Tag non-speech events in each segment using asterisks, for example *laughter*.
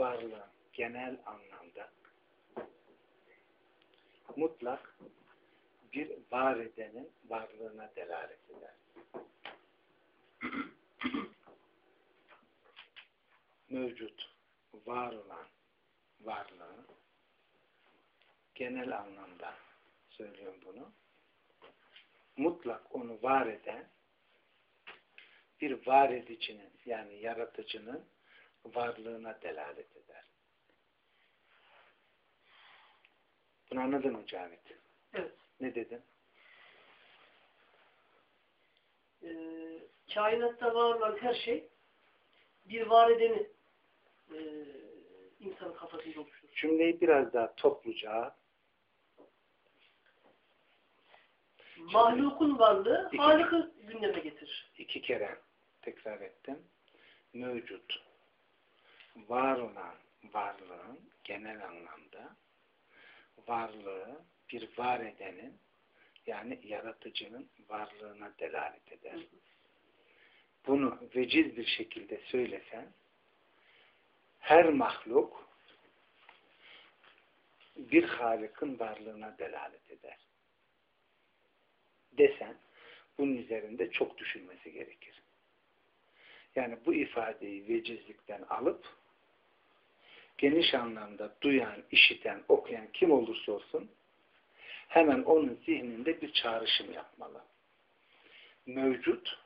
varlığın genel anlamda mutlak bir var edenin varlığına delalet eder. *clears throat* Mevcut, var olan varlığı genel anlamda söylüyorum bunu mutlak onu var eden bir var edicinin yani yaratıcının varlığına delalet eder. Bunu anladın mı Cavit? Evet. Ne dedin? Ee, kainatta var olan her şey bir var edeni e, insanın kafasında oluşur. Cümleyi biraz daha topluca Mahlukun varlığı İki- Halık'ı gündeme getirir. iki kere tekrar ettim. Mevcut, var olan varlığın genel anlamda varlığı bir var edenin yani yaratıcının varlığına delalet eder. Bunu veciz bir şekilde söylesen her mahluk bir Halık'ın varlığına delalet eder. Desen bunun üzerinde çok düşünmesi gerekir. Yani bu ifadeyi vecizlikten alıp geniş anlamda duyan, işiten, okuyan kim olursa olsun hemen onun zihninde bir çağrışım yapmalı. Mevcut,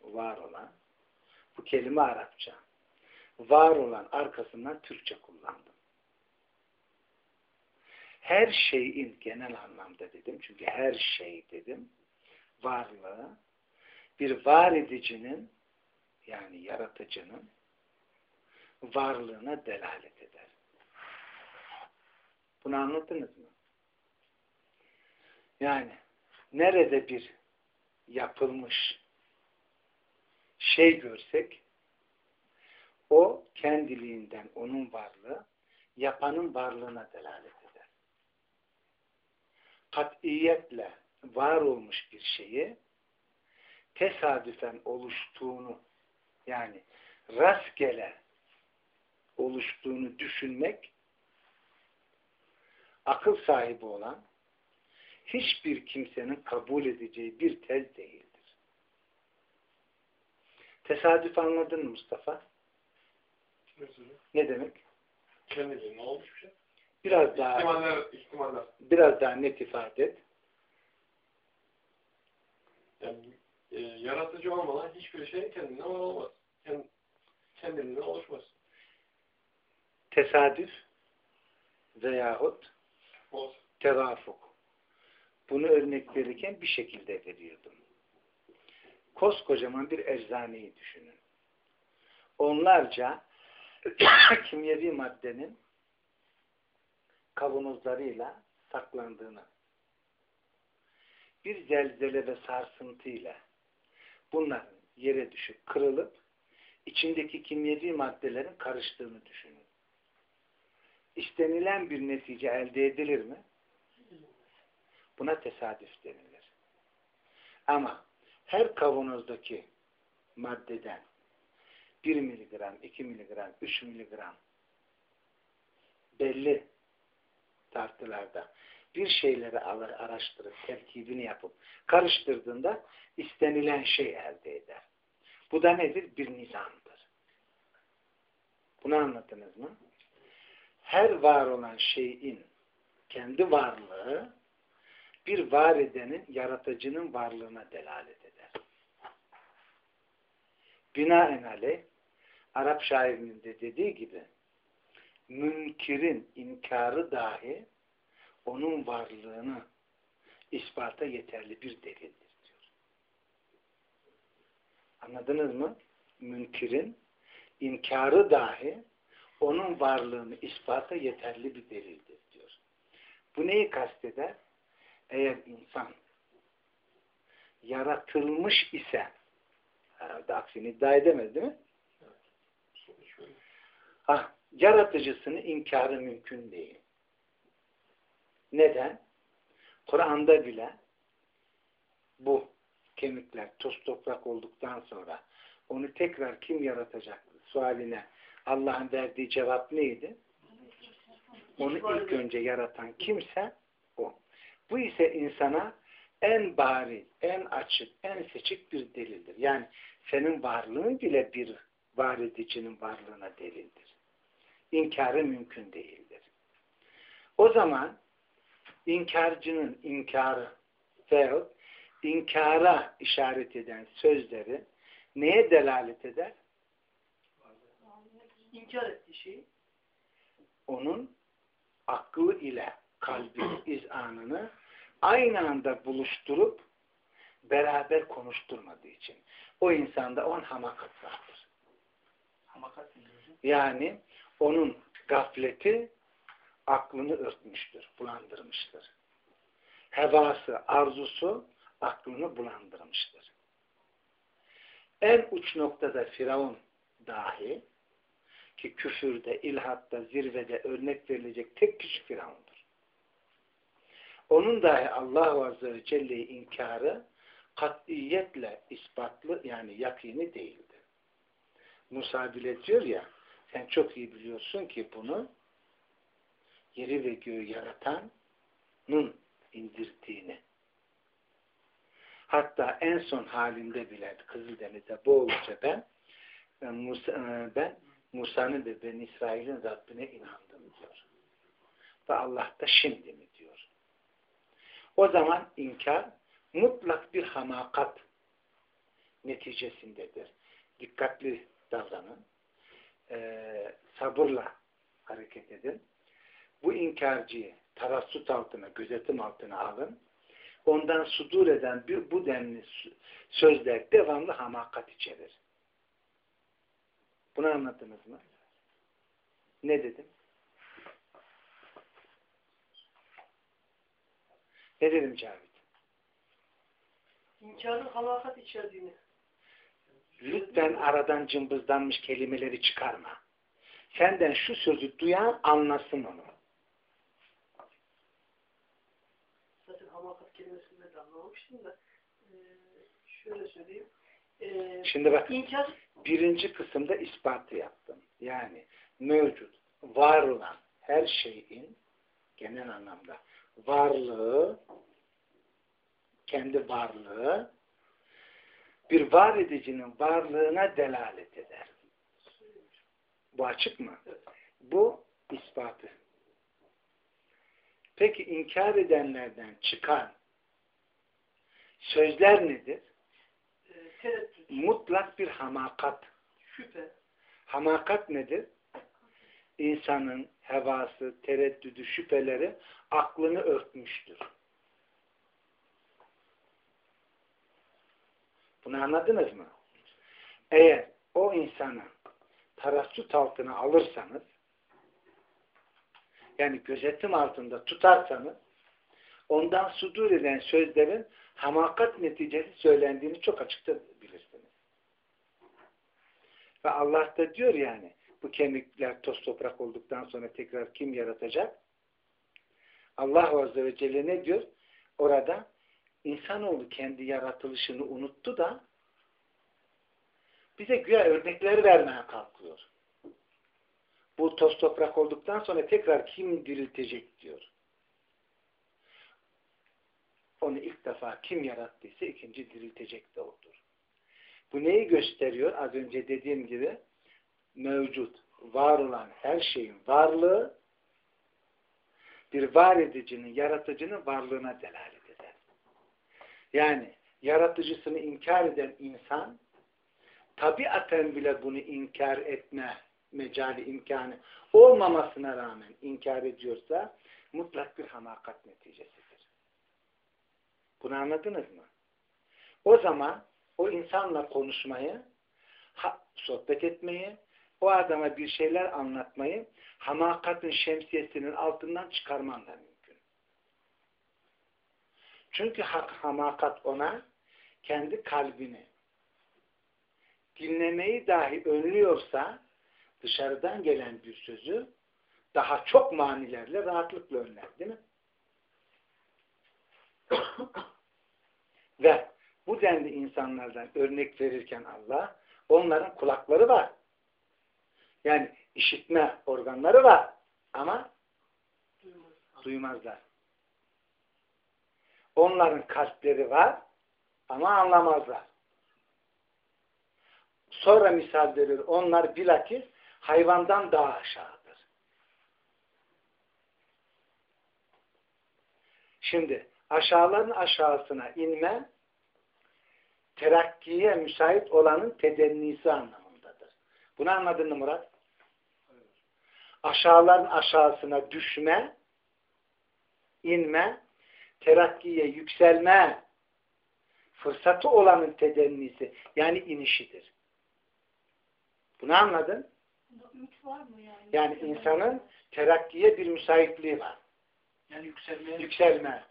var olan, bu kelime Arapça. Var olan arkasından Türkçe kullandım. Her şeyin genel anlamda dedim. Çünkü her şey dedim. Varlığı bir var edicinin yani yaratıcının varlığına delalet eder. Bunu anladınız mı? Yani nerede bir yapılmış şey görsek o kendiliğinden onun varlığı yapanın varlığına delalet eder. Katiyetle var olmuş bir şeyi tesadüfen oluştuğunu yani rastgele oluştuğunu düşünmek akıl sahibi olan hiçbir kimsenin kabul edeceği bir tez değildir. Tesadüf anladın mı Mustafa? Mesela Ne demek? kendiliğinden olmuş bir şey. Biraz daha İhtimaller, ihtimaller. biraz daha net ifade et. Yani e, yaratıcı olmadan hiçbir şey kendinden var olmaz. Kend, kendiliğinden oluşmaz. Tesadüf veyahut Olsun. tevafuk. Bunu örnek verirken bir şekilde veriyordum. Koskocaman bir eczaneyi düşünün. Onlarca *coughs* kimyevi maddenin kavanozlarıyla saklandığını bir zelzele ve sarsıntıyla bunların yere düşüp kırılıp içindeki kimyevi maddelerin karıştığını düşünün. İstenilen bir netice elde edilir mi? Buna tesadüf denilir. Ama her kavanozdaki maddeden 1 miligram, 2 miligram, 3 miligram belli tartılarda bir şeyleri araştırıp terkibini yapıp karıştırdığında istenilen şey elde eder. Bu da nedir? Bir nizamdır. Bunu anladınız mı? Her var olan şeyin kendi varlığı bir var edenin, yaratıcının varlığına delalet eder. Binaenaleyh Arap şairinin de dediği gibi münkirin inkarı dahi onun varlığını ispata yeterli bir delildir diyor. Anladınız mı? Münkirin inkarı dahi onun varlığını ispata yeterli bir delildir diyor. Bu neyi kasteder? Eğer insan yaratılmış ise herhalde aksini iddia edemez değil mi? Ah, yaratıcısını inkarı mümkün değil. Neden? Kur'an'da bile bu kemikler toz toprak olduktan sonra onu tekrar kim yaratacak sualine Allah'ın verdiği cevap neydi? Onu ilk önce yaratan kimse o. Bu ise insana en bari, en açık, en seçik bir delildir. Yani senin varlığın bile bir var edicinin varlığına delildir. İnkarı mümkün değildir. O zaman inkarcının inkarı veyahut inkara işaret eden sözleri neye delalet eder? İnkar ettiği şeyi Onun aklı ile kalbin *clears throat* izanını aynı anda buluşturup beraber konuşturmadığı için. O insanda on hamakat vardır. Hamakat? Yani onun gafleti aklını örtmüştür, bulandırmıştır. Hevası, arzusu aklını bulandırmıştır. En uç noktada Firavun dahi ki küfürde, ilhatta, zirvede örnek verilecek tek kişi Firavun'dur. Onun dahi Allah Azze ve Celle'yi inkarı katiyetle ispatlı yani yakini değildi. Musa bile diyor ya sen çok iyi biliyorsun ki bunu yeri ve göğü yaratanın indirdiğini. Hatta en son halinde bile Kızıldeniz'de boğulunca ben Musa, e, ben Musa'nın ve Ben İsrail'in Rabbine inandım diyor. Ve Allah da şimdi mi diyor. O zaman inkar mutlak bir hamakat neticesindedir. Dikkatli davranın. Ee, sabırla hareket edin. Bu inkarcıyı tarassut altına, gözetim altına alın. Ondan sudur eden bir, bu denli sözler devamlı hamakat içerir. Bunu anladınız mı? Ne dedim? Ne dedim Cavit? inkarın hamakat içerdiğini. Lütfen aradan cımbızlanmış kelimeleri çıkarma. Senden şu sözü duyan anlasın onu. Zaten hamakat kelimesini de da e, şöyle söyleyeyim. E, Şimdi bak inkar birinci kısımda ispatı yaptım. Yani mevcut, var olan her şeyin genel anlamda varlığı, kendi varlığı bir var edicinin varlığına delalet eder. Bu açık mı? Bu ispatı. Peki inkar edenlerden çıkan sözler nedir? e, tereddüt, Mutlak bir hamakat. şüphe, Hamakat nedir? İnsanın hevası, tereddüdü, şüpheleri aklını örtmüştür. Bunu anladınız mı? Eğer o insanı tarassut altına alırsanız yani gözetim altında tutarsanız ondan sudur eden sözlerin hamakat neticesi söylendiğini çok açıkça bilirsiniz. Ve Allah da diyor yani bu kemikler toz toprak olduktan sonra tekrar kim yaratacak? Allah Azze ve Celle ne diyor? Orada insanoğlu kendi yaratılışını unuttu da bize güya örnekleri vermeye kalkıyor. Bu toz toprak olduktan sonra tekrar kim diriltecek diyor. Onu ilk defa kim yarattıysa ikinci diriltecek de odur. Bu neyi gösteriyor? Az önce dediğim gibi mevcut, var olan her şeyin varlığı bir var edicinin, yaratıcının varlığına delalet eder. Yani yaratıcısını inkar eden insan tabiaten bile bunu inkar etme mecali imkanı olmamasına rağmen inkar ediyorsa mutlak bir hamakat neticesidir. Bunu anladınız mı? O zaman o insanla konuşmayı, sohbet etmeyi, o adama bir şeyler anlatmayı hamakatın şemsiyesinin altından çıkarman da mümkün. Çünkü hamakat ona kendi kalbini dinlemeyi dahi önlüyorsa dışarıdan gelen bir sözü daha çok manilerle rahatlıkla önler değil mi? *coughs* Ve bu denli insanlardan örnek verirken Allah onların kulakları var. Yani işitme organları var ama Duymaz. duymazlar. Onların kalpleri var ama anlamazlar. Sonra misal verir. Onlar bilakis hayvandan daha aşağıdır. Şimdi aşağıların aşağısına inme terakkiye müsait olanın tedennisi anlamındadır. Bunu anladın mı Murat? Aşağıların aşağısına düşme, inme, terakkiye yükselme fırsatı olanın tedennisi yani inişidir. Bunu anladın? Var mı yani? Yani insanın terakkiye bir müsaitliği var. Yani yükselmeye Yükselme.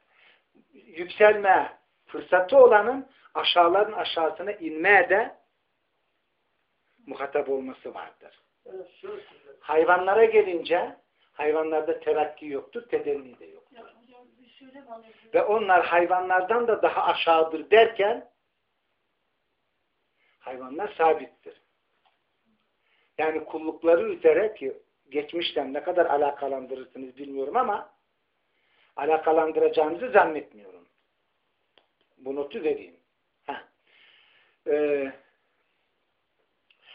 Yükselme fırsatı olanın aşağıların aşağısına inmeye de muhatap olması vardır. Evet. Hayvanlara gelince hayvanlarda terakki yoktur, tedenni de yok. Ya hocam bir söyle bana. Ve onlar hayvanlardan da daha aşağıdır derken hayvanlar sabittir. Yani kullukları üzere ki geçmişten ne kadar alakalandırırsınız bilmiyorum ama alakalandıracağınızı zannetmiyorum. Bu notu vereyim. Heh. Ee,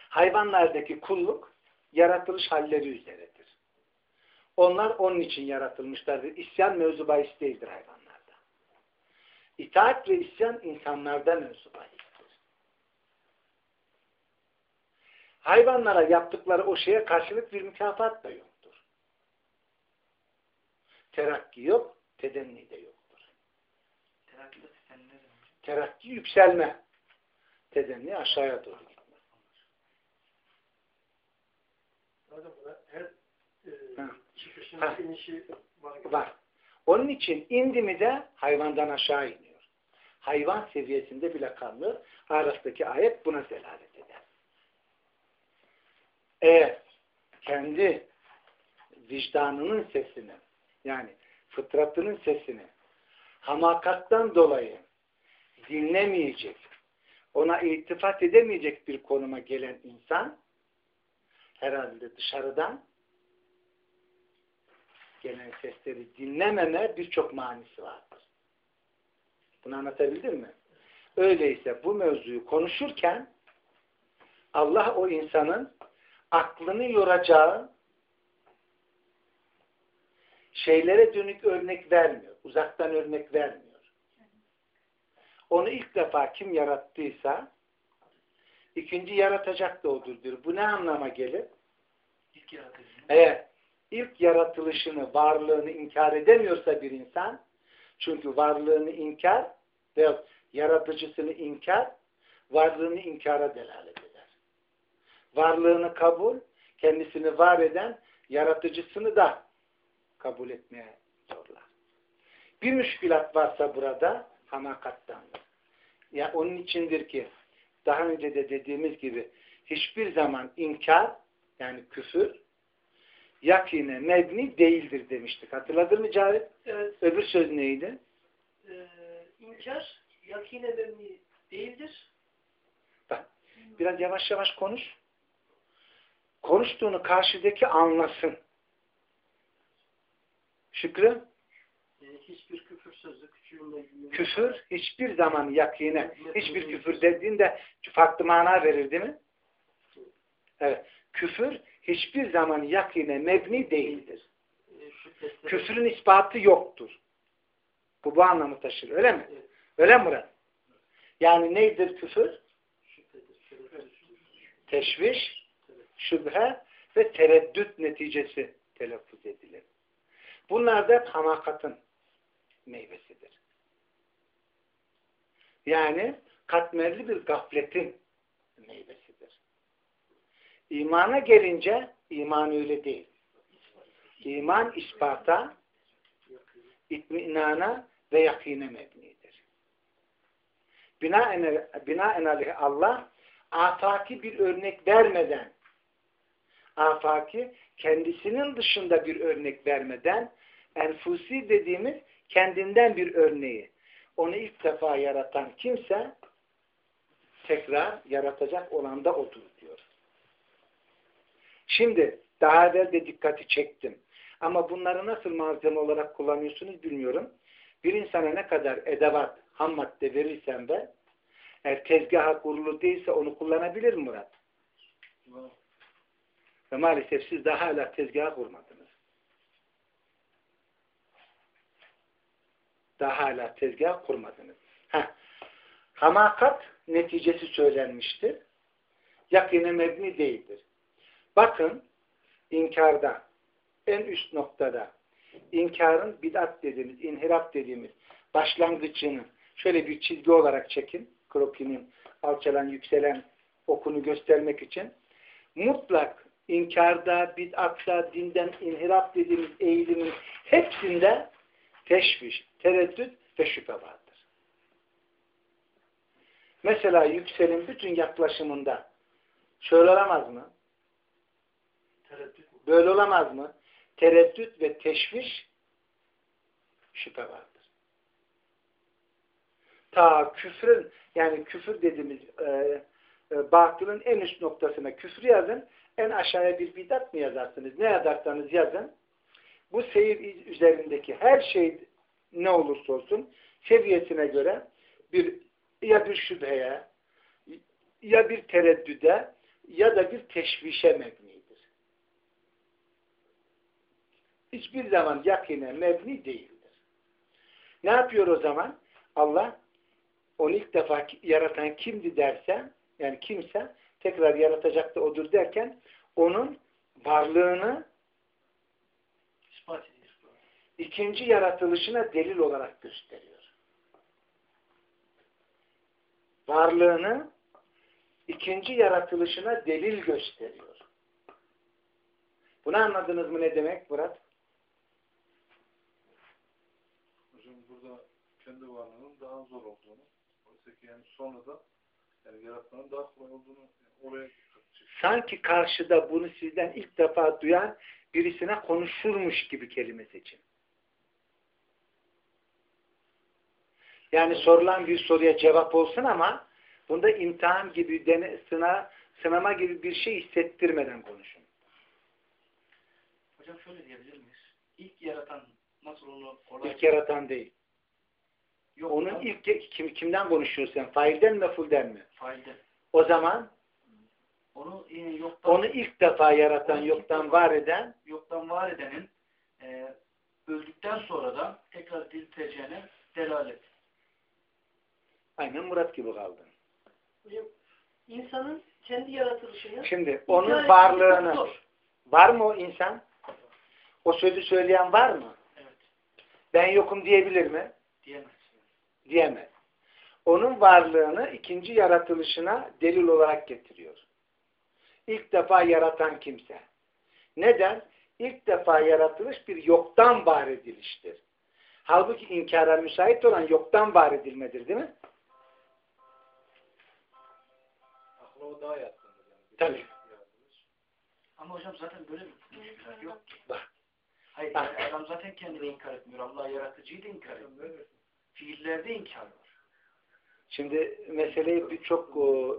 hayvanlardaki kulluk yaratılış halleri üzeredir. Onlar onun için yaratılmışlardır. İsyan mevzu bahis değildir hayvanlarda. İtaat ve isyan insanlarda mevzu bahistir. Hayvanlara yaptıkları o şeye karşılık bir mükafat da yoktur. Terakki yok, tedenni de yoktur. ne demek? Terakki yükselme, tedenni aşağıya doğru gitme. Her e, Ha. çıkışın Ha. inişi var. Var. Onun için indi mi de hayvandan aşağı iniyor. Hayvan seviyesinde bile kalmıyor. Arasındaki ayet buna delalet eder. Eğer kendi vicdanının sesini yani fıtratının sesini hamakattan dolayı dinlemeyecek, ona iltifat edemeyecek bir konuma gelen insan herhalde dışarıdan gelen sesleri dinlememe birçok manisi vardır. Bunu anlatabildim mi? Öyleyse bu mevzuyu konuşurken Allah o insanın aklını yoracağı şeylere dönük örnek vermiyor. Uzaktan örnek vermiyor. Onu ilk defa kim yarattıysa ikinci yaratacak da odur diyor. Bu ne anlama gelir? İlk yaratıcı. Eğer ilk yaratılışını, varlığını inkar edemiyorsa bir insan, çünkü varlığını inkar ve yaratıcısını inkar, varlığını inkara delalet eder. Varlığını kabul, kendisini var eden yaratıcısını da kabul etmeye zorlar. Bir müşkülat varsa burada hamakattandır. Ya onun içindir ki daha önce de dediğimiz gibi hiçbir zaman inkar yani küfür yakine mebni değildir demiştik. Hatırladın mı Cavit? Evet, Öbür söz neydi? e, inkar yakine mebni değildir. Bak, biraz yavaş yavaş konuş. Konuştuğunu karşıdaki anlasın. Şükrü, hiçbir küfür sözü küçüğünde küfür hiçbir zaman yakine, hiçbir küfür dediğinde farklı mana verir değil mi? Evet. Küfür hiçbir zaman yakine mebni değildir. e, şüphesiz. Küfrün ispatı yoktur. Bu bu anlamı taşır. Öyle mi? Öyle mi Murat? Yani neydir küfür? Teşviş, şüphe ve tereddüt neticesi telaffuz edilir. Bunlar da hamakatın meyvesidir. Yani katmerli bir gafletin meyvesidir. İmana gelince iman öyle değil. İman ispata, itminana ve yakine mebnidir. Binaen, binaenaleyh Allah afaki bir örnek vermeden afaki kendisinin dışında bir örnek vermeden enfusi dediğimiz kendinden bir örneği onu ilk defa yaratan kimse tekrar yaratacak olan da odur diyor. Şimdi daha evvel de dikkati çektim. Ama bunları nasıl malzeme olarak kullanıyorsunuz bilmiyorum. Bir insana ne kadar edevat, ham madde verirsen de eğer tezgaha kurulu değilse onu kullanabilir mi Murat? Ve maalesef siz daha hala tezgaha kurmadınız. Daha hala tezgah kurmadınız. Heh. Hamakat neticesi söylenmiştir. Yakine mebni değildir. Bakın inkarda en üst noktada inkarın bid'at dediğimiz, inhirap dediğimiz başlangıcını şöyle bir çizgi olarak çekin. Krokinin alçalan, yükselen okunu göstermek için. Mutlak inkarda, bid'atta, dinden inhirap dediğimiz eğilimin hepsinde teşviş, tereddüt ve şüphe vardır. Mesela yükselin bütün yaklaşımında şöyle olamaz mı? Tereddüt? Böyle olamaz mı? Tereddüt ve teşviş şüphe vardır. Ta küfrün yani küfür dediğimiz e, e, batılın en üst noktasına küfür yazın. En aşağıya bir bidat mı yazarsınız? Ne yazarsanız yazın. Bu seyir üzerindeki her şey ne olursa olsun seviyesine göre bir ya bir şüpheye ya bir tereddüde ya da bir teşvişe mebnidir. Hiçbir zaman yakine mebni değildir. Ne yapıyor o zaman? Allah onu ilk defa yaratan kimdi derse yani kimse tekrar yaratacak da odur derken onun varlığını. İkinci yaratılışına delil olarak gösteriyor. Varlığını ikinci yaratılışına delil gösteriyor. Bunu anladınız mı ne demek Murat? Hocam burada kendi varlığının daha zor olduğunu, oysa ki yani sonra da yani yaratmanın daha kolay olduğunu yani oraya. Sanki karşıda bunu sizden ilk defa duyan birisine konuşurmuş gibi kelime seçin. Yani sorulan bir soruya cevap olsun ama bunda imtihan gibi, dene, sınav, sınama gibi bir şey hissettirmeden konuşun. Hocam şöyle diyebilir miyiz? İlk yaratan nasıl onu kolay... İlk yaratan değil. Yok, Onun ilk kim, kimden konuşuyorsun sen? Failden mi, fulden mi? Failde. O zaman Onu e, yoktan, onu ilk defa yaratan, yoktan defa- var eden yoktan var edenin e, öldükten sonra da tekrar dirilteceğine delalet. Aynen Murat gibi kaldın. Hocam, insanın kendi yaratılışını Şimdi onun varlığını var mı o insan? O sözü söyleyen var mı? Evet. Ben yokum diyebilir mi? Diyemez. Diyemez. Onun varlığını ikinci yaratılışına delil olarak getiriyor. İlk defa yaratan kimse. Neden? İlk defa yaratılış bir yoktan var ediliştir. Halbuki inkara müsait olan yoktan var edilmedir değil mi? Akla o daha yatkındır yani. Tabii. Ama hocam zaten böyle bir müşkülat yok ki. Bak. Hayır yani adam zaten kendini inkar etmiyor. Allah yaratıcıyı da inkar etmiyor. Fiillerde inkar var. Şimdi meseleyi bir çok o,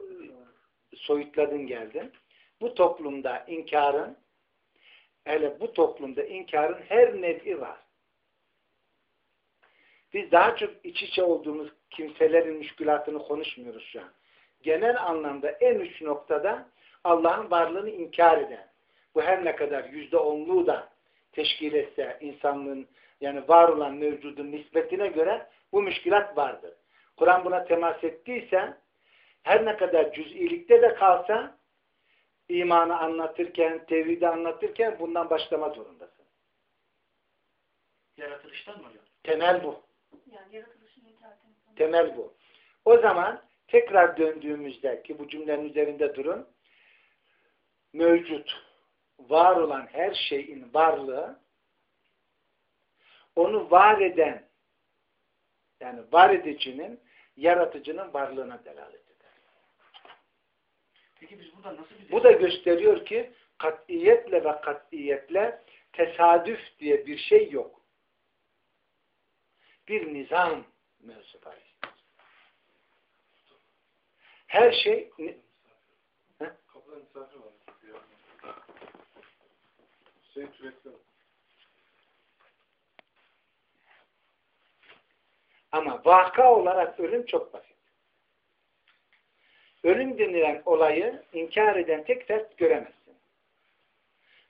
soyutladın geldin. Bu toplumda inkarın hele bu toplumda inkarın her nevi var. Biz daha çok iç içe olduğumuz kimselerin müşkülatını konuşmuyoruz şu an. Genel anlamda en üst noktada Allah'ın varlığını inkar eden. Bu her ne kadar yüzde onluğu da teşkil etse insanlığın yani var olan mevcudun nispetine göre bu müşkülat vardır. Kur'an buna temas ettiyse her ne kadar cüz'ilikte de kalsa imanı anlatırken, tevhidi anlatırken bundan başlama zorundasın. Yaratılıştan mı hocam? Temel bu. Yani yaratılışın. Temel bu. O zaman tekrar döndüğümüzde ki bu cümlenin üzerinde durun mevcut, var olan her şeyin varlığı onu var eden yani var edicinin yaratıcının varlığına delalet eder. Peki biz buradan nasıl bir Bu da gösteriyor ki katiyetle ve katiyetle tesadüf diye bir şey yok. Bir nizam mevzu bahis. Her şey Kapıda misafir var. Türekli. Ama vaka olarak ölüm çok basit. Ölüm denilen olayı inkar eden tek fert göremezsin.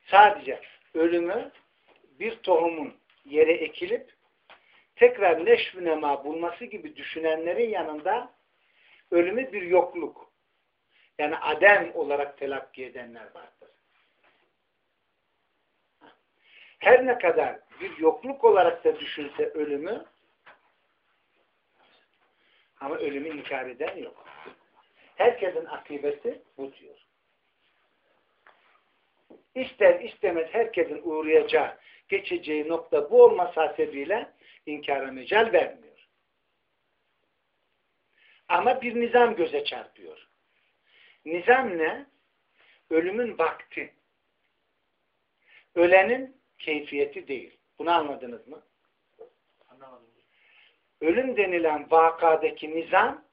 Sadece ölümü bir tohumun yere ekilip tekrar neşv nema bulması gibi düşünenlerin yanında ölümü bir yokluk yani adem olarak telakki edenler vardır. Her ne kadar bir yokluk olarak da düşünse ölümü ama ölümü inkar eden yok. Herkesin akıbeti bu diyor. İster istemez herkesin uğrayacağı, geçeceği nokta bu olması hasebiyle inkara mecal vermiyor. Ama bir nizam göze çarpıyor. Nizam ne? Ölümün vakti. Ölenin keyfiyeti değil. Bunu anladınız mı? Anlamadım. Ölüm denilen vakadaki nizam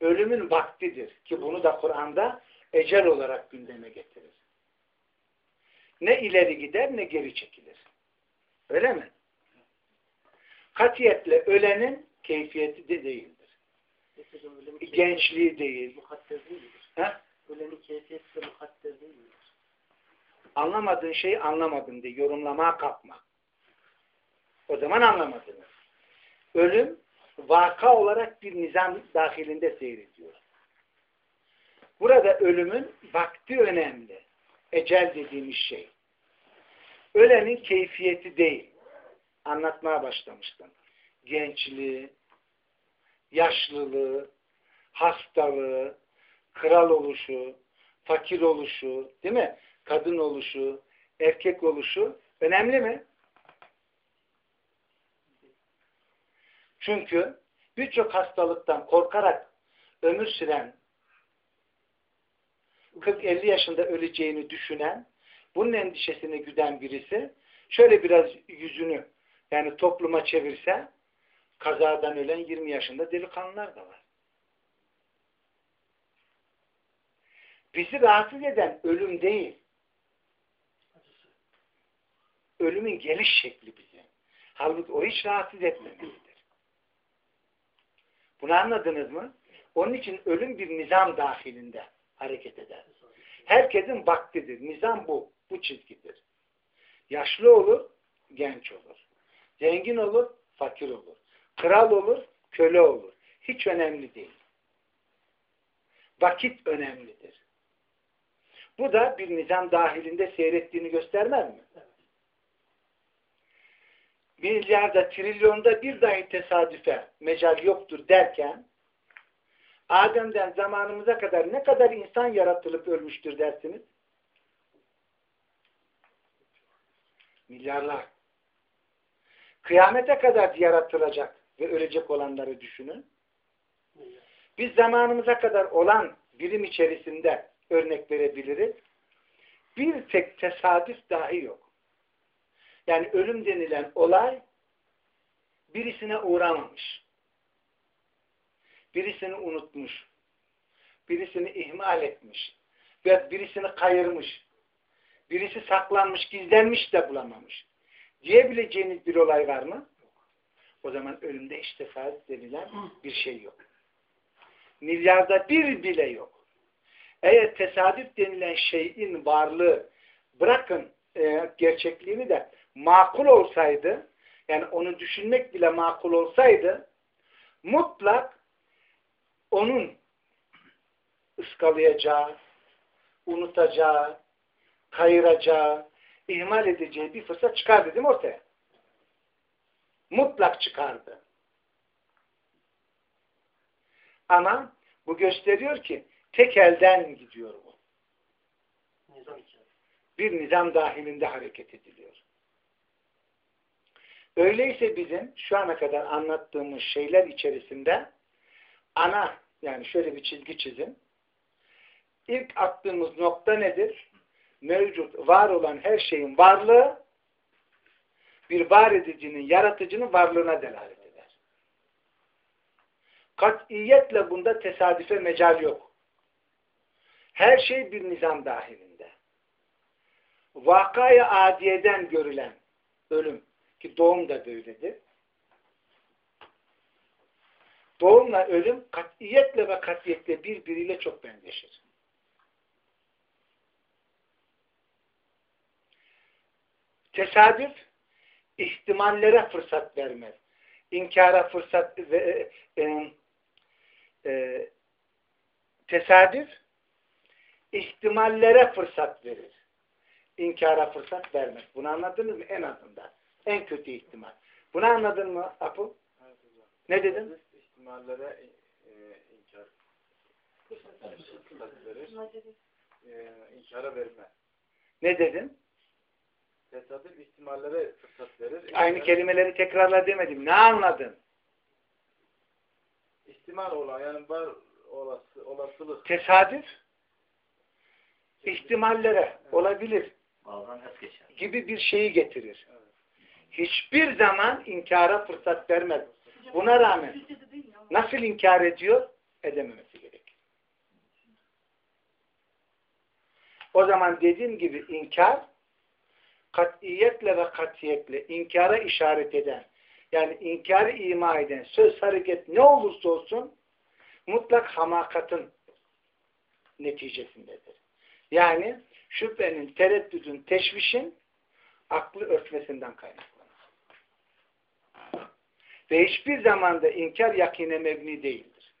ölümün vaktidir. Ki bunu da Kur'an'da ecel olarak gündeme getirir. Ne ileri gider ne geri çekilir. Öyle mi? Katiyetle ölenin keyfiyeti de değildir. Ölenin Gençliği değil. mukadder değil midir? Ölenin keyfiyeti de mukadder değil midir? Anlamadığın şeyi anlamadım diye yorumlamaya kalkma. O zaman anlamadınız. Ölüm vaka olarak bir nizam dahilinde seyrediyor. Burada ölümün vakti önemli. Ecel dediğimiz şey. Ölenin keyfiyeti değil. Anlatmaya başlamıştım. Gençliği, yaşlılığı, hastalığı, kral oluşu, fakir oluşu, değil mi? Kadın oluşu, erkek oluşu önemli mi? Çünkü birçok hastalıktan korkarak ömür süren 40-50 yaşında öleceğini düşünen bunun endişesini güden birisi şöyle biraz yüzünü yani topluma çevirse kazadan ölen 20 yaşında delikanlılar da var. Bizi rahatsız eden ölüm değil. Ölümün geliş şekli bizi. Halbuki o hiç rahatsız etmemelidir. Bunu anladınız mı? Onun için ölüm bir nizam dahilinde hareket eder. Herkesin vaktidir. Nizam bu. Bu çizgidir. Yaşlı olur, genç olur. Zengin olur, fakir olur. Kral olur, köle olur. Hiç önemli değil. Vakit önemlidir. Bu da bir nizam dahilinde seyrettiğini göstermez mi? Milyarda, trilyonda bir dahi tesadüfe mecal yoktur derken Adem'den zamanımıza kadar ne kadar insan yaratılıp ölmüştür dersiniz? Milyarlar. Kıyamete kadar yaratılacak ve ölecek olanları düşünün. Biz zamanımıza kadar olan birim içerisinde örnek verebiliriz. Bir tek tesadüf dahi yok. Yani ölüm denilen olay birisine uğramamış. Birisini unutmuş. Birisini ihmal etmiş. Ve birisini kayırmış. Birisi saklanmış, gizlenmiş de bulamamış. Diyebileceğiniz bir olay var mı? O zaman ölümde tesadüf denilen bir şey yok. Milyarda bir bile yok. Eğer tesadüf denilen şeyin varlığı bırakın e, gerçekliğini de makul olsaydı yani onu düşünmek bile makul olsaydı mutlak onun ıskalayacağı, unutacağı, kayıracağı, ihmal edeceği bir fırsat çıkardı değil mi ortaya? Mutlak çıkardı. Ama bu gösteriyor ki tek elden gidiyor bu. Nizam. Bir nizam dahilinde hareket ediliyor. Öyleyse bizim şu ana kadar anlattığımız şeyler içerisinde ana yani şöyle bir çizgi çizin. İlk attığımız nokta nedir? Mevcut, var olan her şeyin varlığı bir var edicinin, yaratıcının varlığına delalet eder. Katiyetle bunda tesadüfe mecal yok. Her şey bir nizam dahilinde. vakaya adiyeden görülen ölüm ki doğum da böyledir. Doğumla ölüm katiyetle ve katiyetle birbiriyle çok benzeşir. Tesadüf ihtimallere fırsat vermez. İnkara fırsat ve e, e, tesadüf ihtimallere fırsat verir. İnkara fırsat vermez. Bunu anladınız mı? En azından. En kötü ihtimal. Bunu anladın mı Apu? Evet. Ne dedin? ihtimallere e, inkar fırsat verir. E, inkara verme. Ne dedin? Tesadüf ihtimallere fırsat verir. Aynı kelimeleri tekrarla demedim. Ne anladın? İhtimal olan yani var olası, olasılık. Tesadüf ihtimallere olabilir es geçer. gibi bir şeyi getirir. Evet. Hiçbir zaman inkara fırsat vermez. Buna rağmen nasıl inkar ediyor? Edememesi gerekir. O zaman dediğim gibi inkar katiyetle ve katiyetle inkara işaret eden yani inkarı ima eden söz hareket ne olursa olsun mutlak hamakatın neticesindedir. Yani şüphenin, tereddüdün, teşvişin aklı örtmesinden kaynaklanır. Ve hiçbir zamanda inkar yakine mebni değildir.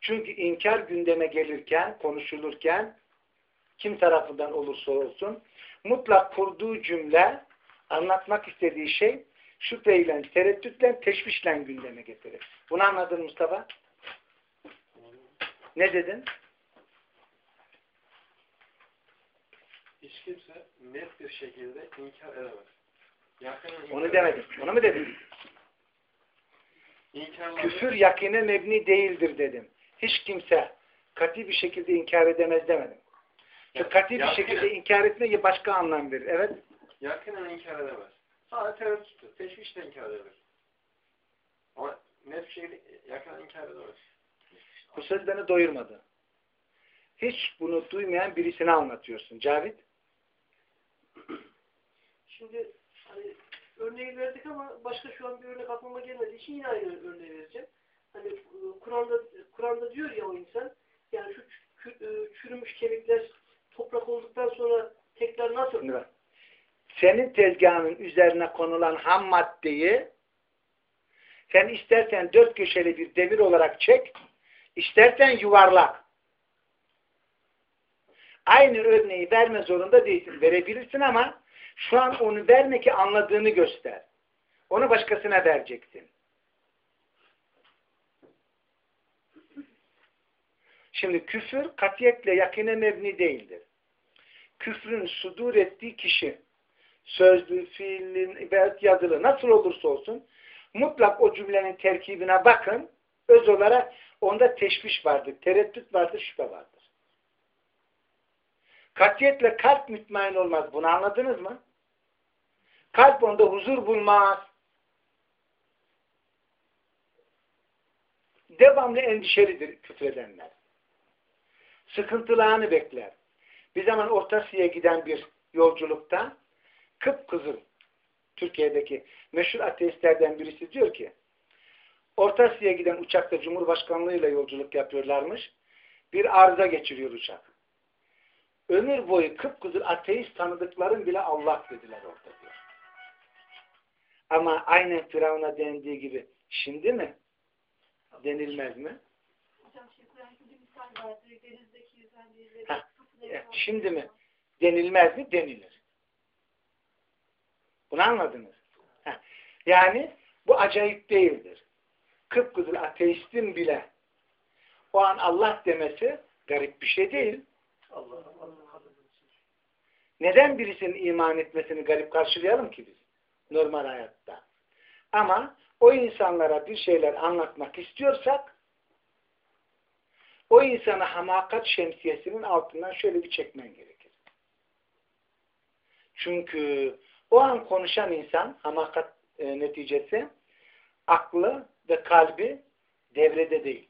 Çünkü inkar gündeme gelirken, konuşulurken kim tarafından olursa olsun mutlak kurduğu cümle anlatmak istediği şey şüpheyle, tereddütle, teşvişle gündeme getirir. Bunu anladın Mustafa? Ne dedin? Hiç kimse net bir şekilde inkar edemez. Yakının inkar Onu demedim. Onu mu dedim? İnkarları, Küfür yakine mebni değildir dedim. Hiç kimse kat'i bir şekilde inkar edemez demedim. Çünkü kat'i bir şekilde inkar etme başka anlam verir. Evet. yakinen inkar edemez. Sadece tereddüttür. Teşvişle inkar edebilir. Ama net bir şekilde yakinen inkar edemez. Bu söz beni doyurmadı. Hiç bunu duymayan birisine anlatıyorsun. Cavit? *clears throat* Şimdi hani örneği verdik ama başka şu an bir örnek aklıma gelmediği için yine aynı örneği vereceğim. Hani Kur'an'da Kur'an'da diyor ya o insan yani şu çü- çürümüş kemikler toprak olduktan sonra tekrar nasıl bak. Senin tezgahının üzerine konulan ham maddeyi sen istersen dört köşeli bir demir olarak çek, istersen yuvarlak. Aynı örneği verme zorunda değilsin. Verebilirsin ama şu an onu verme ki anladığını göster. Onu başkasına vereceksin. Şimdi küfür katiyetle yakine mebni değildir. Küfrün sudur ettiği kişi sözlü, fiilin veya yazılı nasıl olursa olsun mutlak o cümlenin terkibine bakın. Öz olarak onda teşviş vardır, tereddüt vardır, şüphe vardır. Katiyetle kalp mütmain olmaz. Bunu anladınız mı? Kalp onda huzur bulmaz. Devamlı endişelidir küfredenler. Sıkıntılı anı bekler. Bir zaman Orta Asya'ya giden bir yolculukta kıpkızıl Türkiye'deki meşhur ateistlerden birisi diyor ki Orta Asya'ya giden uçakta Cumhurbaşkanlığıyla yolculuk yapıyorlarmış. Bir arıza geçiriyor uçak. Ömür boyu kıpkızıl ateist tanıdıkların bile Allah dediler orada diyor. Ama aynen Firavun'a dendiği gibi şimdi mi? Denilmez mi? Misal vardır. Denizdeki evet, yapan- şimdi mi? Denilmez mi? Denilir. Bunu anladınız. Heh. Yani bu acayip değildir. Kıpkızıl ateistin bile o an Allah demesi garip bir şey değil. Allah Allah Neden birisinin iman etmesini garip karşılayalım ki biz? Normal hayatta. Ama o insanlara bir şeyler anlatmak istiyorsak o insanı hamakat şemsiyesinin altından şöyle bir çekmen gerekir. Çünkü o an konuşan insan hamakat e, neticesi aklı ve kalbi devrede değil.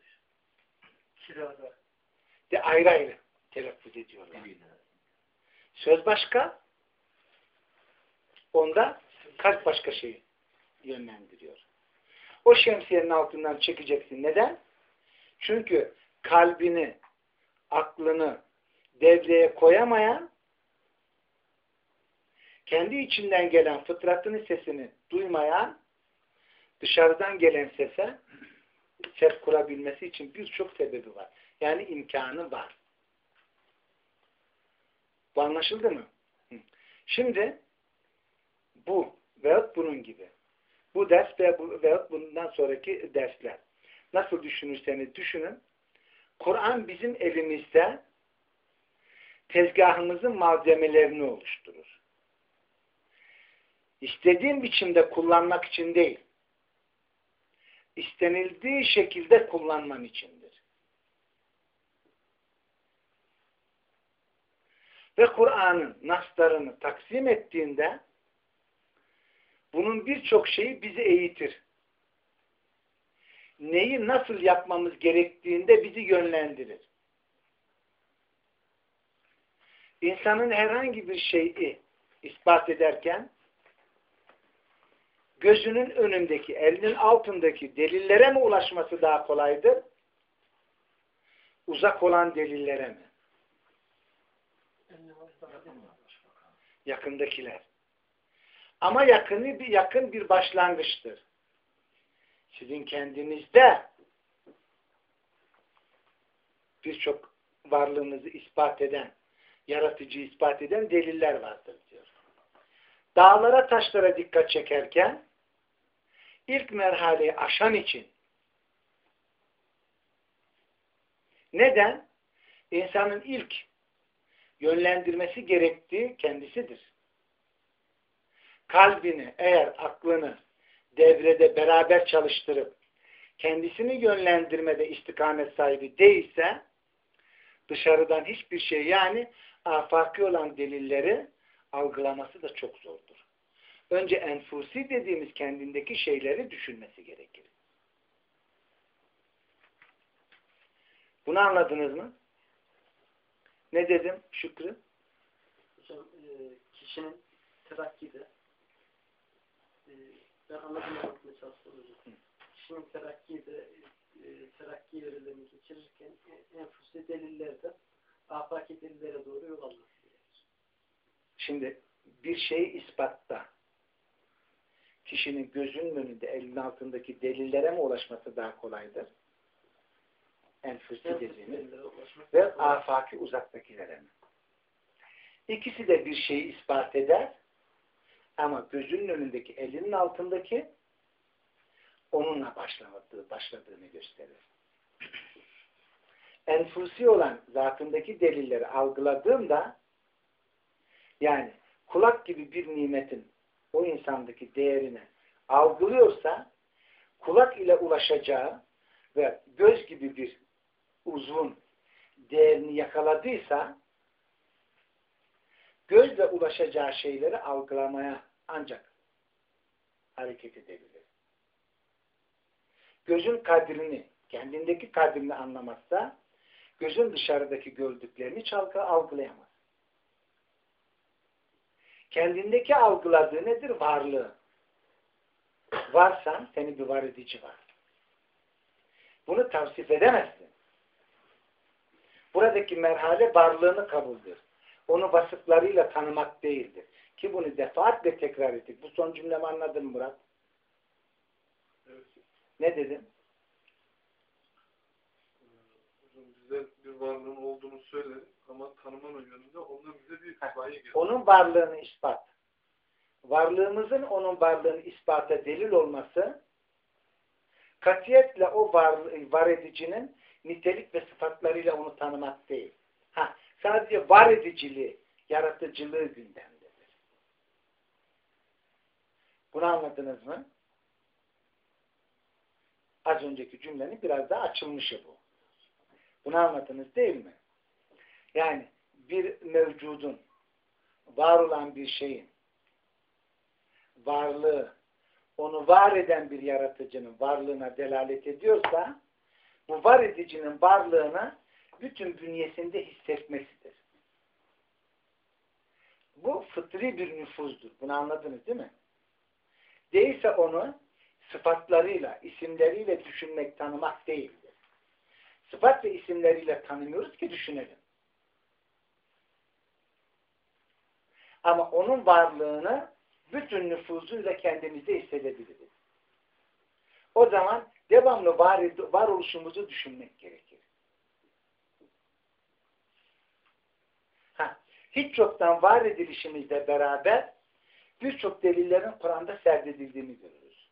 kirada. De ayrı ayrı. telaffuz ediyorlar. Söz başka, onda kalp başka şeyi yönlendiriyor. O şemsiyenin altından çekeceksin. Neden? Çünkü kalbini, aklını devreye koyamayan kendi içinden gelen fıtratının sesini duymayan dışarıdan gelen sese ses kurabilmesi için birçok sebebi var. Yani imkanı var. Bu anlaşıldı mı? Şimdi bu veyahut bunun gibi. Bu ders bu, veyahut bundan sonraki dersler. Nasıl düşünürseniz düşünün. Kur'an bizim elimizde tezgahımızın malzemelerini oluşturur. İstediğin biçimde kullanmak için değil, istenildiği şekilde kullanman içindir. Ve Kur'an'ın naslarını taksim ettiğinde bunun birçok şeyi bizi eğitir. Neyi nasıl yapmamız gerektiğinde bizi yönlendirir. İnsanın herhangi bir şeyi ispat ederken gözünün önündeki, elinin altındaki delillere mi ulaşması daha kolaydır? Uzak olan delillere mi? Yakındakiler. Ama yakını bir yakın bir başlangıçtır. Sizin kendinizde birçok varlığınızı ispat eden, yaratıcı ispat eden deliller vardır diyor. Dağlara taşlara dikkat çekerken ilk merhaleyi aşan için neden? İnsanın ilk yönlendirmesi gerektiği kendisidir. Kalbini, eğer aklını devrede beraber çalıştırıp kendisini yönlendirmede istikamet sahibi değilse dışarıdan hiçbir şey yani afaki olan delilleri algılaması da çok zordur. Önce enfusi dediğimiz kendindeki şeyleri düşünmesi gerekir. Bunu anladınız mı? Ne dedim Şükrü? Hocam e, kişinin terakkide ben anladığımı anlatmaya çalıştım hocam. Kişinin terakkide e, terakki evrelerini geçirirken e, delillerde afaki delillere doğru yol gerekir. Şimdi bir şeyi ispatta kişinin gözünün önünde elinin altındaki delillere mi ulaşması daha kolaydır? Enfüsi dediğimiz ve afaki uzaktakilere mi? İkisi de bir şeyi ispat eder ama gözünün önündeki elinin altındaki onunla başlamadığı, başladığını gösterir. *clears throat* Enfusi olan zatındaki delilleri algıladığımda yani kulak gibi bir nimetin o insandaki değerini algılıyorsa kulak ile ulaşacağı ve göz gibi bir uzun değerini yakaladıysa gözle ulaşacağı şeyleri algılamaya ancak hareket edebilir. Gözün kadrini, kendindeki kadrini anlamazsa gözün dışarıdaki gördüklerini çalgı algılayamaz. Kendindeki algıladığı nedir? Varlığı. Varsan seni bir var edici var. Bunu tavsif edemezsin. Buradaki merhale varlığını kabuldür. Onu vasıflarıyla tanımak değildir. Ki bunu defaatle tekrar ettik. Bu son cümlemi anladın mı Murat? Evet. Ne dedim? Bize bir varlığın olduğunu söyler ama tanımanın yönünde ondan bize bir gaye gelir. Onun varlığını ispat. Varlığımızın onun varlığını ispata delil olması katiyetle o var, var edicinin nitelik ve sıfatlarıyla onu tanımak değil. Ha, sadece var ediciliği, yaratıcılığı gündemdedir. Bunu anladınız mı? Az önceki cümlenin biraz daha açılmışı bu. Bunu anladınız değil mi? Yani bir mevcudun, var olan bir şeyin varlığı, onu var eden bir yaratıcının varlığına delalet ediyorsa, bu var edicinin varlığına bütün bünyesinde hissetmesidir. Bu fıtri bir nüfuzdur. Bunu anladınız değil mi? Değilse onu sıfatlarıyla, isimleriyle düşünmek, tanımak değildir. Sıfat ve isimleriyle tanımıyoruz ki düşünelim. Ama onun varlığını bütün nüfuzuyla kendimizde hissedebiliriz. O zaman devamlı var, varoluşumuzu düşünmek gerekir. Ha, hiç yoktan var edilişimizle beraber birçok delillerin Kur'an'da serdedildiğini görürüz.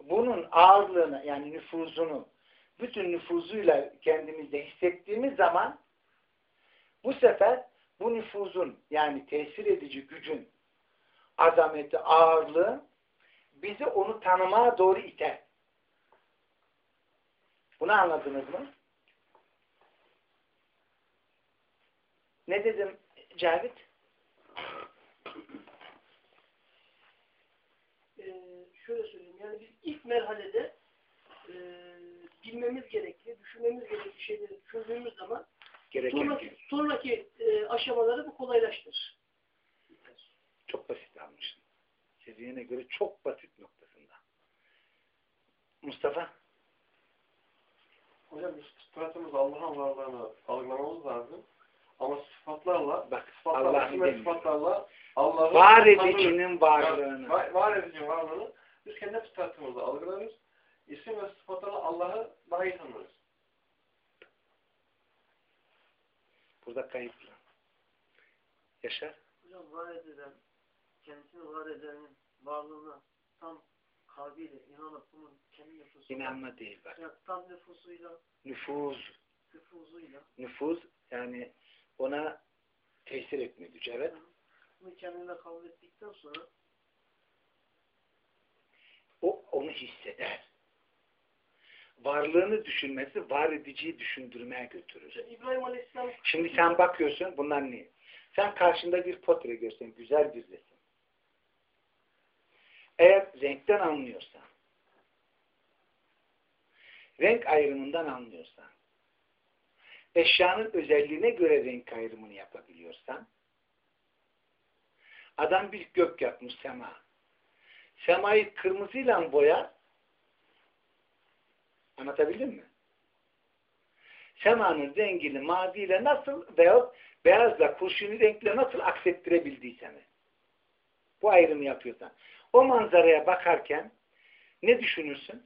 Bunun ağırlığını yani nüfuzunu bütün nüfuzuyla kendimizde hissettiğimiz zaman bu sefer bu nüfuzun yani tesir edici gücün azameti, ağırlığı bizi onu tanımaya doğru iter. Bunu anladınız mı? Ne dedim Cavit? Ee, şöyle söyleyeyim. Yani biz ilk merhalede e, bilmemiz gerekli, düşünmemiz gerekli şeyleri çözdüğümüz zaman Gereken sonraki, şey. sonraki e, aşamaları bu kolaylaştırır. Çok basit almışsın. Seviyene göre çok basit noktasında. Mustafa? Hocam biz sıfatımız Allah'ın varlığını algılamamız lazım. Ama sıfatlarla, Bak sıfatlarla, demiyor. sıfatlarla Allah'ın Var edicinin varlığını. Var, var edicinin varlığını biz kendi sıfatımızla algılarız. İsim ve sıfatlarla Allah'ı daha iyi tanırız. Burada kayıplı. Yaşar? Hocam var edilen, kendisini var edenin varlığına tam kalbiyle inanıp bunun kendi nüfusuyla, İnanma değil bak. yani tam nüfusuyla, Nüfuz. nüfuzuyla Nüfuz yani ona tesir etme gücü. Evet. bunu kendine kabul ettikten sonra onu hisseder. Varlığını düşünmesi var ediciyi düşündürmeye götürür. İbrahim Aleyhisselam Şimdi sen bakıyorsun bunlar ne? Sen karşında bir portre görsen güzel bir resim. Eğer renkten anlıyorsan renk ayrımından anlıyorsan eşyanın özelliğine göre renk ayrımını yapabiliyorsan adam bir gök yapmış sema. Semayı kırmızıyla boyar anlatabildim mi? semanın rengini maviyle nasıl veya beyazla kurşuni renkle nasıl aksettirebildiyseniz bu ayrımı yapıyorsan o manzaraya bakarken ne düşünürsün?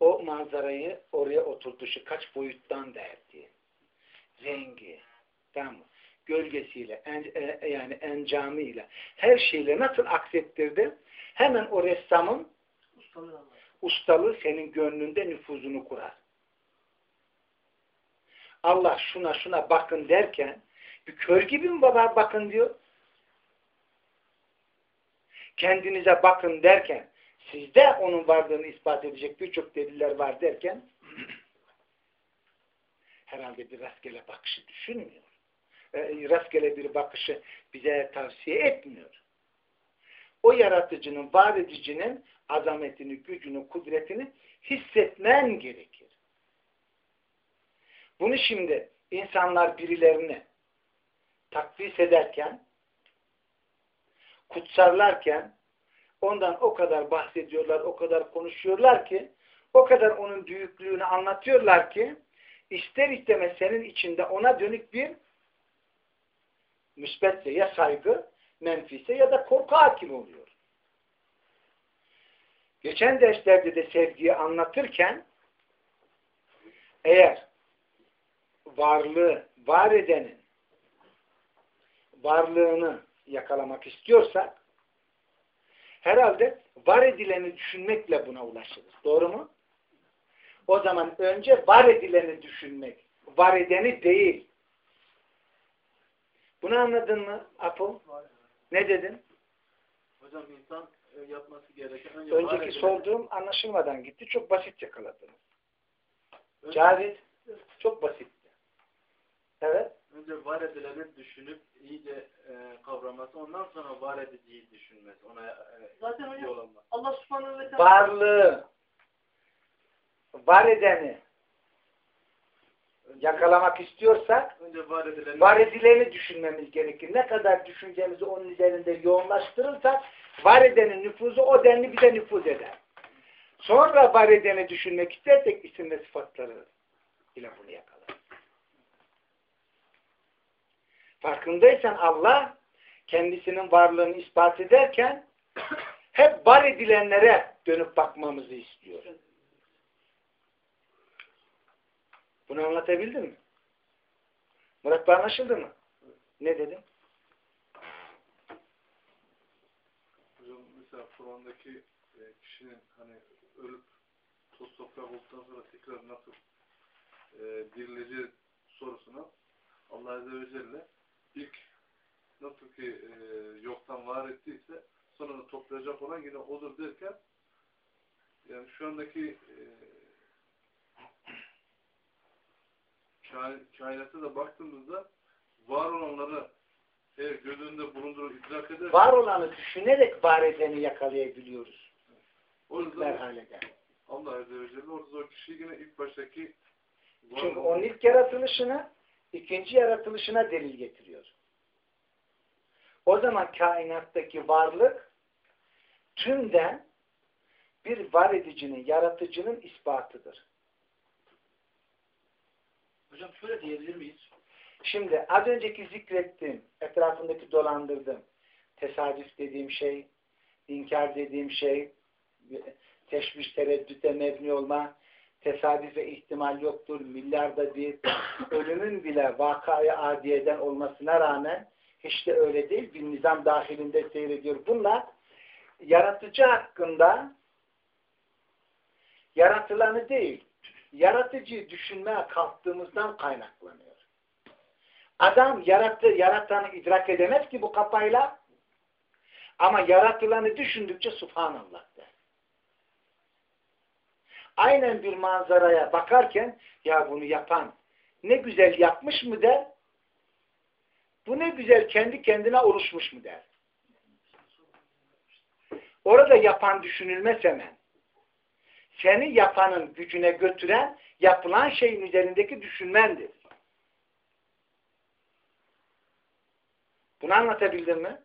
O manzarayı oraya oturtuşu kaç boyuttan derdi. Rengi, tamam mı? Gölgesiyle, en, e, yani encamıyla, her şeyle nasıl aksettirdi? Hemen o ressamın ustalığı senin gönlünde nüfuzunu kurar. Allah şuna şuna bakın derken bir kör gibi mi baba bakın diyor? Kendinize bakın derken sizde onun varlığını ispat edecek birçok deliller var derken *clears throat* herhalde bir rastgele bakışı düşünmüyor. E, rastgele bir bakışı bize tavsiye etmiyor. O yaratıcının, var edicinin azametini, gücünü, kudretini hissetmen gerekir. Bunu şimdi insanlar birilerini takdis ederken, kutsarlarken ondan o kadar bahsediyorlar, o kadar konuşuyorlar ki, o kadar onun büyüklüğünü anlatıyorlar ki, ister istemez senin içinde ona dönük bir müsbetse ya saygı, menfise ya da korku hakim oluyor. Geçen derslerde de sevgiyi anlatırken eğer varlığı, var edenin varlığını yakalamak istiyorsak herhalde var edileni düşünmekle buna ulaşırız. Doğru mu? O zaman önce var edileni düşünmek, var edeni değil. Bunu anladın mı Apo? Ne dedin? Hocam insan e, yapması gereken Önceki sorduğum anlaşılmadan gitti. Çok basit yakaladınız. önce- Cavit çok basitti. Evet. Önce var edileni düşünüp iyice e, kavraması, ondan sonra var ediciyi düşünmesi, ona e, Zaten hocam yol. Allah subhanahu ve teala Varlığı, var edeni yakalamak istiyorsak Önce var edileni var edileni düşünmemiz gerekir. Ne kadar düşüncemizi onun üzerinde yoğunlaştırırsak var edenin nüfuzu o denli bize nüfuz eder. Sonra var edeni düşünmek istersek isim ve sıfatları ile bunu yakalar. Farkındaysan Allah kendisinin varlığını ispat ederken hep var edilenlere dönüp bakmamızı istiyor. Bunu anlatabildim mi? Murat Bey anlaşıldı mı? Ne dedim? Hocam mesela Kur'an'daki e, kişinin hani ölüp toz toprak olduktan sonra tekrar nasıl e, dirileceği sorusuna Allah Azze ve Celle ilk nasıl ki e, yoktan var ettiyse sonra toplayacak olan yine odur derken yani şu andaki e, kainata da baktığımızda var olanları eğer göz önünde bulundurup idrak edersek Var olanı düşünerek var edeni yakalayabiliyoruz. o yüzden merhalede. Allah Azze ve Celle orada o kişiyi yine ilk baştaki Çünkü onun ilk yaratılışına, ikinci yaratılışına delil getiriyor. O zaman kainattaki varlık tümden bir var edicinin, yaratıcının ispatıdır. Hocam şöyle diyebilir miyiz? Şimdi az önceki zikrettiğim, etrafındaki dolandırdığım, tesadüf dediğim şey, inkar dediğim şey, teşviş tereddüte mebni olma, tesadüf ve ihtimal yoktur, milyarda bir, *clears throat* ölümün bile vakaya adiyeden olmasına rağmen hiç de öyle değil, bir nizam dahilinde seyrediyor. Bunlar yaratıcı hakkında yaratılanı değil, yaratıcıyı düşünmeye kalktığımızdan kaynaklanıyor. Adam yarattı, yaratanı idrak edemez ki bu kafayla ama yaratılanı düşündükçe subhanallah der. Aynen bir manzaraya bakarken ya bunu yapan ne güzel yapmış mı der bu ne güzel kendi kendine oluşmuş mu der. Orada yapan düşünülmez hemen. Seni yapanın gücüne götüren yapılan şeyin üzerindeki düşünmendir. Bunu anlatabildim mi?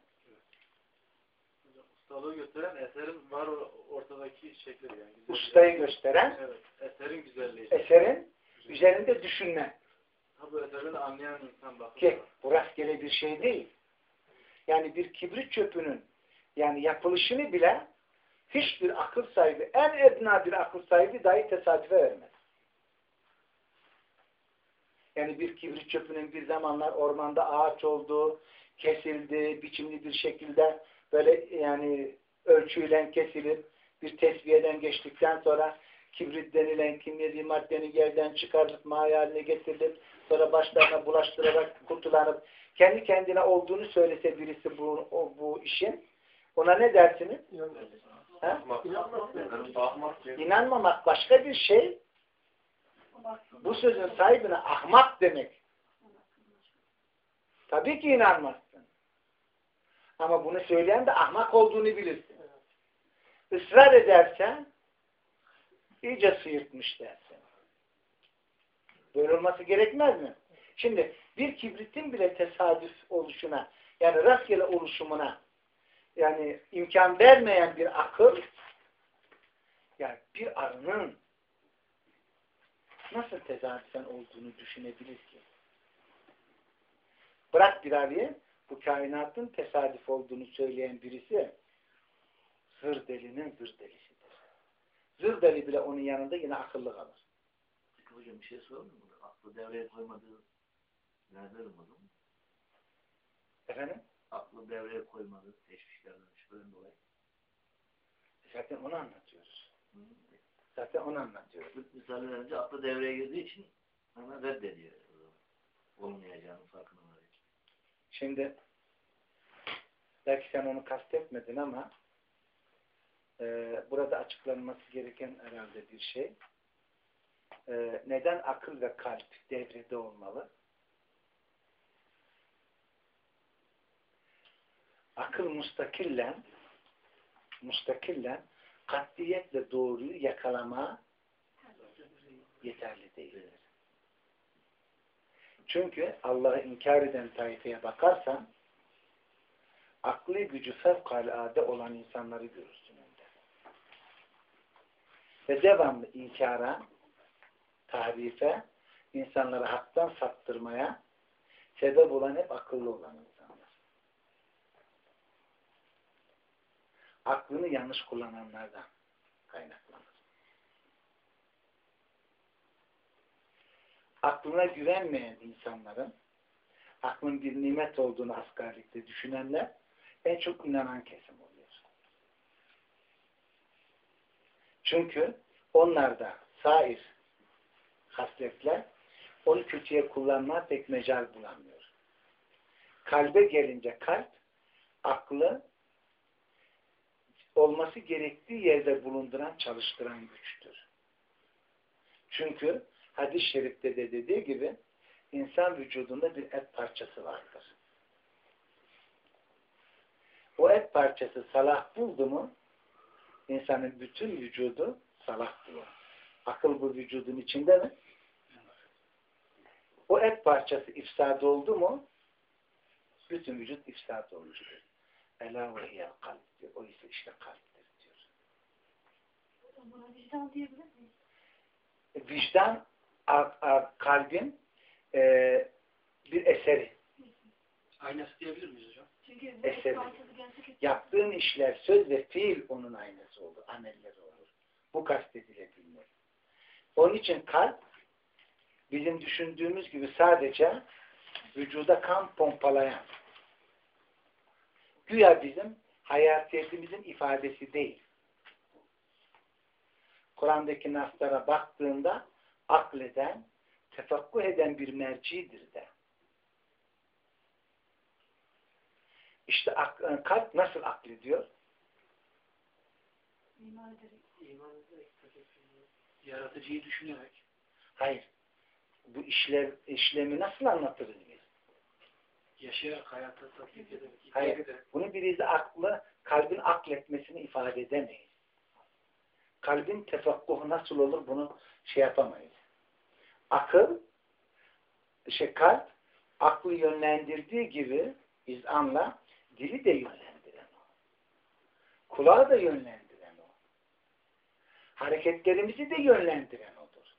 Ustalığı gösteren eserin var ortadaki şekli yani. Ustayı gösteren Evet, eserin güzelliği. eserin üzerinde düşünme. Ha bu eserini anlayan insan bakıyor. Ki bu rastgele bir şey değil. Yani bir kibrit çöpünün yani yapılışını bile hiçbir akıl sahibi, en edna bir akıl sahibi dahi tesadüfe vermez. Yani bir kibrit çöpünün bir zamanlar ormanda ağaç olduğu, kesildi, biçimli bir şekilde böyle yani ölçüyle kesilip bir tesviyeden geçtikten sonra kibrit denilen kimyeli maddenin yerden çıkarılıp maya haline getirilip sonra başlarına bulaştırarak kurtulanıp kendi kendine olduğunu söylese birisi bu, o, bu işin ona ne dersiniz? Ha? İnanmamak başka bir şey. Bu sözün sahibine ahmak demek. Tabii ki inanmazsın. Ama bunu söyleyen de ahmak olduğunu bilirsin. Israr edersen iyice sıyırtmış dersin. Böyle olması gerekmez mi? Şimdi bir kibritin bile tesadüf oluşuna yani rastgele oluşumuna yani imkan vermeyen bir akıl yani bir arının nasıl tesadüfen olduğunu düşünebilir ki? Bırak bir arıyı bu kainatın tesadüf olduğunu söyleyen birisi zır delinin zır delisidir. Zır deli bile onun yanında yine akıllı kalır. Peki hocam bir şey sorayım mı? Aklı devreye koymadığı nerede olmadı mı? Efendim? Aklı devreye koymadığı teşvişlerden şüpheden dolayı. Zaten onu anlatıyoruz. Hı. Zaten onu anlatıyoruz. Bu misal verince aklı devreye girdiği için hemen reddediyor. Olmayacağının farkına varıyor. Şimdi belki sen onu kastetmedin ama e, burada açıklanması gereken herhalde bir şey. E, neden akıl ve kalp devrede olmalı? Akıl mustakillen mustakillen katliyetle doğruyu yakalama yeterli değildir. Çünkü Allah'ı inkar eden tayfaya bakarsan akli gücü fevkalade olan insanları görürsün önde. Ve devamlı inkara, tahrife, insanları haktan saptırmaya sebep olan hep akıllı olan insanlar. Aklını yanlış kullananlardan kaynaklanır. Aklına güvenmeyen insanların aklın bir nimet olduğunu asgarlikte düşünenler en çok inanan kesim oluyor. Çünkü onlarda sair hasletler onu kötüye kullanmaya pek mecal bulamıyor. Kalbe gelince kalp aklı olması gerektiği yerde bulunduran, çalıştıran güçtür. Çünkü hadis-i şerifte de dediği gibi insan vücudunda bir et parçası vardır. O et parçası salah buldu mu insanın bütün vücudu salah bulur. Akıl bu vücudun içinde mi? O et parçası ifsad oldu mu bütün vücut ifsad olmuştur. Ela ve hiyel kalp diyor. O ise işte kalptir diyor. Buna vicdan diyebilir miyiz? Vicdan kalbin e, bir eseri. Aynası diyebilir miyiz hocam? Çünkü Eseri. Yaptığın işler, söz ve fiil onun aynası olur. Amelleri olur. Bu kastedilebilir. Onun için kalp bizim düşündüğümüz gibi sadece vücuda kan pompalayan güya bizim hayatiyetimizin ifadesi değil. Kur'an'daki naslara baktığında akleden, tefakkuh eden bir mercidir de. İşte ak- kalp nasıl aklediyor? iman ederek. İman ederek. Yaratıcıyı düşünerek. Hayır. Bu işlev, işlemi nasıl anlatırız? Yaşayarak hayata tatbik ederek. Hayır. ederek. Bunu birisi aklı, kalbin akletmesini ifade edemeyiz. Kalbin tefakkuhu nasıl olur bunu şey yapamayız. Akıl, şey kalp, aklı yönlendirdiği gibi izanla dili de yönlendiren o. Kulağı da yönlendiren o. Hareketlerimizi de yönlendiren odur.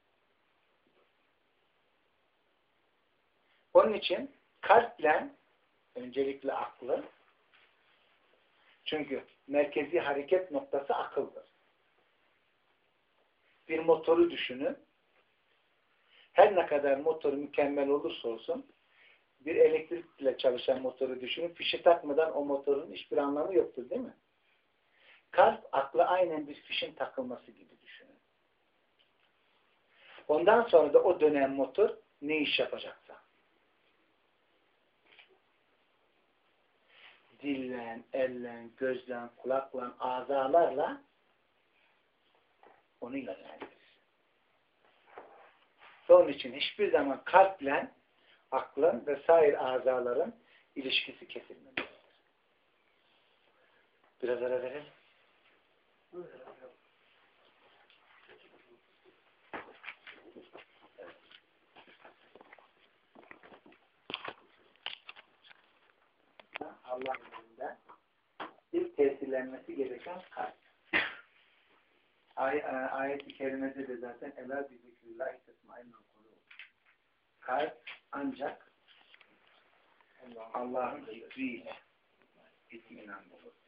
Onun için kalple öncelikle aklı çünkü merkezi hareket noktası akıldır. Bir motoru düşünün. Her ne kadar motor mükemmel olursa olsun bir elektrikle çalışan motoru düşünün. Fişi takmadan o motorun hiçbir anlamı yoktur değil mi? Kalp aklı aynen bir fişin takılması gibi düşünün. Ondan sonra da o dönem motor ne iş yapacaksa. Dille, elle, gözle, kulakla, azalarla onu yönlendirir. Onun için hiçbir zaman kalple aklın ve sair azaların ilişkisi kesilmemelidir. Biraz ara verelim. Allah'ın önünde ilk tesirlenmesi gereken kalp. Ay, e, ayet-i kerimede de zaten Ela bi zikrillahi tesmainnul kulub. Kalp ancak Allah'ın zikriyle itminan bulur.